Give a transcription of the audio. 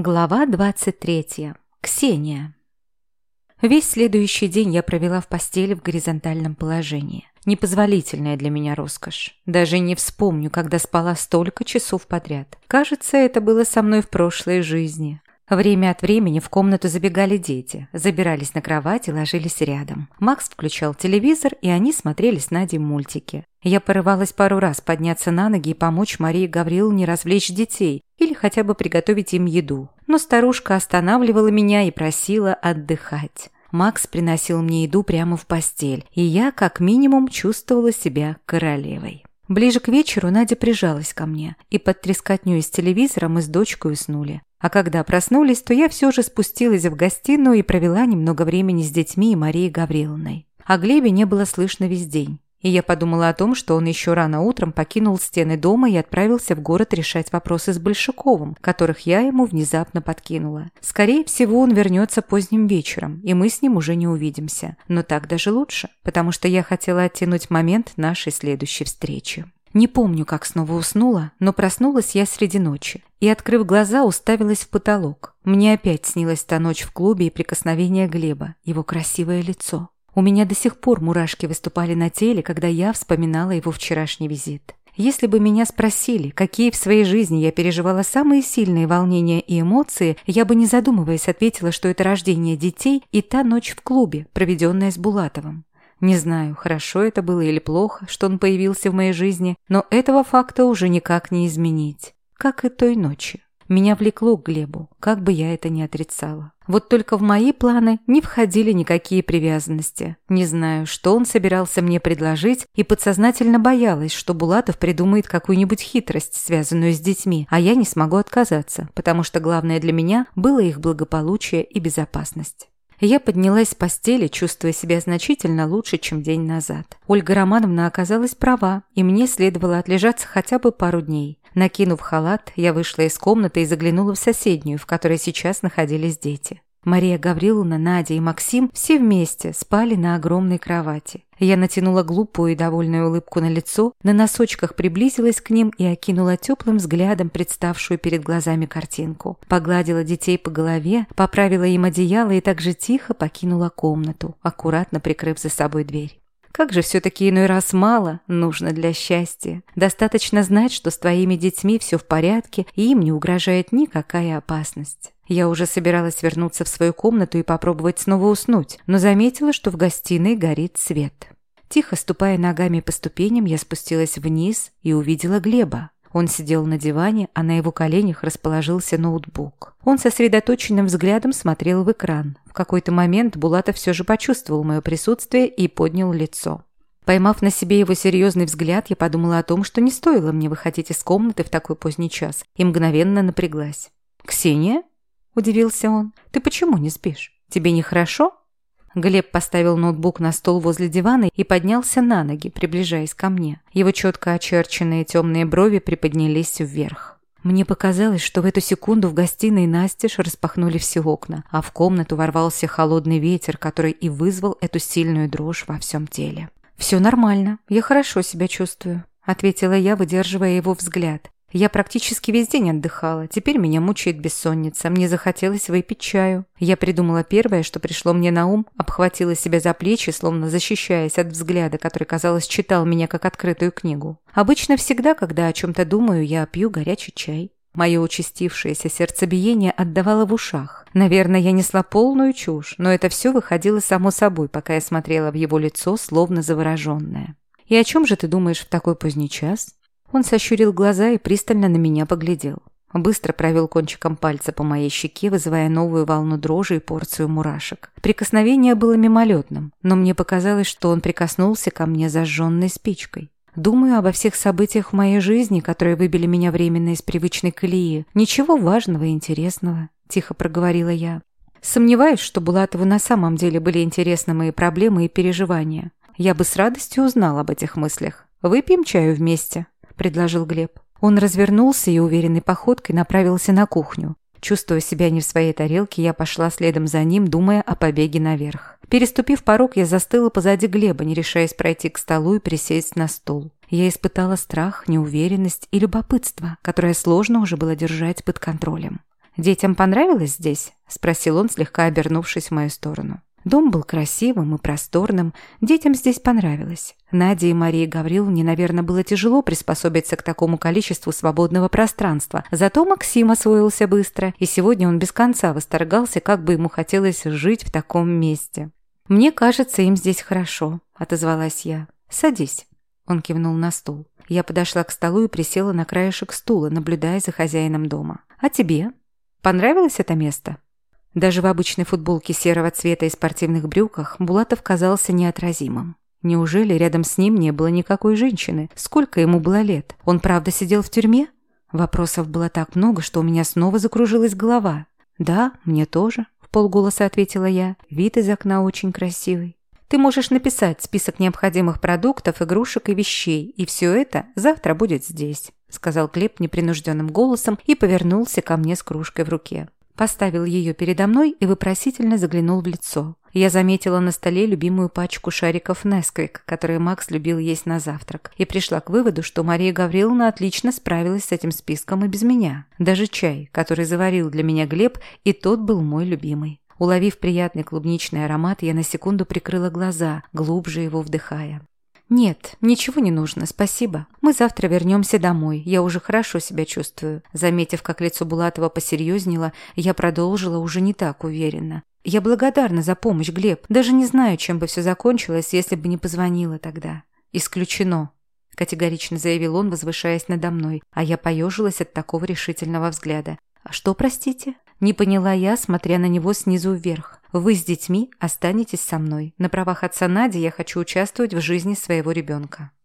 Глава 23. Ксения. Весь следующий день я провела в постели в горизонтальном положении. Непозволительная для меня роскошь. Даже не вспомню, когда спала столько часов подряд. Кажется, это было со мной в прошлой жизни. Время от времени в комнату забегали дети, забирались на кровать и ложились рядом. Макс включал телевизор, и они смотрели с Надей мультики. Я порывалась пару раз подняться на ноги и помочь Марии Гавриловне развлечь детей или хотя бы приготовить им еду. Но старушка останавливала меня и просила отдыхать. Макс приносил мне еду прямо в постель, и я, как минимум, чувствовала себя королевой. Ближе к вечеру Надя прижалась ко мне, и под трескотню из телевизора мы с дочкой уснули. А когда проснулись, то я все же спустилась в гостиную и провела немного времени с детьми и Марией Гавриловной. О Глебе не было слышно весь день. И я подумала о том, что он еще рано утром покинул стены дома и отправился в город решать вопросы с Большаковым, которых я ему внезапно подкинула. Скорее всего, он вернется поздним вечером, и мы с ним уже не увидимся. Но так даже лучше, потому что я хотела оттянуть момент нашей следующей встречи. Не помню, как снова уснула, но проснулась я среди ночи и, открыв глаза, уставилась в потолок. Мне опять снилась та ночь в клубе и прикосновение Глеба, его красивое лицо. У меня до сих пор мурашки выступали на теле, когда я вспоминала его вчерашний визит. Если бы меня спросили, какие в своей жизни я переживала самые сильные волнения и эмоции, я бы не задумываясь ответила, что это рождение детей и та ночь в клубе, проведенная с Булатовым. Не знаю, хорошо это было или плохо, что он появился в моей жизни, но этого факта уже никак не изменить. Как и той ночи. Меня влекло к Глебу, как бы я это ни отрицала. Вот только в мои планы не входили никакие привязанности. Не знаю, что он собирался мне предложить, и подсознательно боялась, что Булатов придумает какую-нибудь хитрость, связанную с детьми, а я не смогу отказаться, потому что главное для меня было их благополучие и безопасность. Я поднялась с постели, чувствуя себя значительно лучше, чем день назад. Ольга Романовна оказалась права, и мне следовало отлежаться хотя бы пару дней. Накинув халат, я вышла из комнаты и заглянула в соседнюю, в которой сейчас находились дети. Мария Гавриловна, Надя и Максим все вместе спали на огромной кровати. Я натянула глупую и довольную улыбку на лицо, на носочках приблизилась к ним и окинула теплым взглядом представшую перед глазами картинку. Погладила детей по голове, поправила им одеяло и также тихо покинула комнату, аккуратно прикрыв за собой дверь. Как же все-таки иной раз мало нужно для счастья. Достаточно знать, что с твоими детьми все в порядке и им не угрожает никакая опасность. Я уже собиралась вернуться в свою комнату и попробовать снова уснуть, но заметила, что в гостиной горит свет. Тихо ступая ногами по ступеням, я спустилась вниз и увидела Глеба. Он сидел на диване, а на его коленях расположился ноутбук. Он сосредоточенным взглядом смотрел в экран. В какой-то момент Булатов все же почувствовал мое присутствие и поднял лицо. Поймав на себе его серьезный взгляд, я подумала о том, что не стоило мне выходить из комнаты в такой поздний час, и мгновенно напряглась. «Ксения?» – удивился он. «Ты почему не спишь? Тебе нехорошо?» Глеб поставил ноутбук на стол возле дивана и поднялся на ноги, приближаясь ко мне. Его четко очерченные темные брови приподнялись вверх. Мне показалось, что в эту секунду в гостиной настежь распахнули все окна, а в комнату ворвался холодный ветер, который и вызвал эту сильную дрожь во всем теле. «Все нормально, я хорошо себя чувствую», — ответила я, выдерживая его взгляд. Я практически весь день отдыхала, теперь меня мучает бессонница, мне захотелось выпить чаю. Я придумала первое, что пришло мне на ум, обхватила себя за плечи, словно защищаясь от взгляда, который, казалось, читал меня как открытую книгу. Обычно всегда, когда о чем-то думаю, я пью горячий чай. Мое участившееся сердцебиение отдавало в ушах. Наверное, я несла полную чушь, но это все выходило само собой, пока я смотрела в его лицо, словно завороженная. «И о чем же ты думаешь в такой поздний час?» Он сощурил глаза и пристально на меня поглядел. Быстро провел кончиком пальца по моей щеке, вызывая новую волну дрожи и порцию мурашек. Прикосновение было мимолетным, но мне показалось, что он прикоснулся ко мне зажженной спичкой. Думаю обо всех событиях в моей жизни, которые выбили меня временно из привычной колеи. Ничего важного и интересного, тихо проговорила я. Сомневаюсь, что Булатову на самом деле были интересны мои проблемы и переживания. Я бы с радостью узнал об этих мыслях. Выпьем чаю вместе предложил Глеб. Он развернулся и уверенной походкой направился на кухню. Чувствуя себя не в своей тарелке, я пошла следом за ним, думая о побеге наверх. Переступив порог, я застыла позади Глеба, не решаясь пройти к столу и присесть на стул. Я испытала страх, неуверенность и любопытство, которое сложно уже было держать под контролем. «Детям понравилось здесь?» – спросил он, слегка обернувшись в мою сторону. Дом был красивым и просторным, детям здесь понравилось. Наде и Марии Гавриловне, наверное, было тяжело приспособиться к такому количеству свободного пространства. Зато Максим освоился быстро, и сегодня он без конца восторгался, как бы ему хотелось жить в таком месте. «Мне кажется, им здесь хорошо», – отозвалась я. «Садись». Он кивнул на стул. Я подошла к столу и присела на краешек стула, наблюдая за хозяином дома. «А тебе? Понравилось это место?» Даже в обычной футболке серого цвета и спортивных брюках Булатов казался неотразимым. Неужели рядом с ним не было никакой женщины? Сколько ему было лет? Он правда сидел в тюрьме? Вопросов было так много, что у меня снова закружилась голова. «Да, мне тоже», – в полголоса ответила я. «Вид из окна очень красивый». Ты можешь написать список необходимых продуктов, игрушек и вещей, и все это завтра будет здесь», – сказал Глеб непринужденным голосом и повернулся ко мне с кружкой в руке. Поставил ее передо мной и вопросительно заглянул в лицо. Я заметила на столе любимую пачку шариков Несквик, которые Макс любил есть на завтрак, и пришла к выводу, что Мария Гавриловна отлично справилась с этим списком и без меня. Даже чай, который заварил для меня Глеб, и тот был мой любимый. Уловив приятный клубничный аромат, я на секунду прикрыла глаза, глубже его вдыхая. «Нет, ничего не нужно, спасибо. Мы завтра вернемся домой, я уже хорошо себя чувствую». Заметив, как лицо Булатова посерьезнело, я продолжила уже не так уверенно. «Я благодарна за помощь, Глеб. Даже не знаю, чем бы все закончилось, если бы не позвонила тогда». «Исключено», – категорично заявил он, возвышаясь надо мной, а я поежилась от такого решительного взгляда. «А что, простите?» Не поняла я, смотря на него снизу вверх. Вы с детьми останетесь со мной. На правах отца Нади я хочу участвовать в жизни своего ребенка.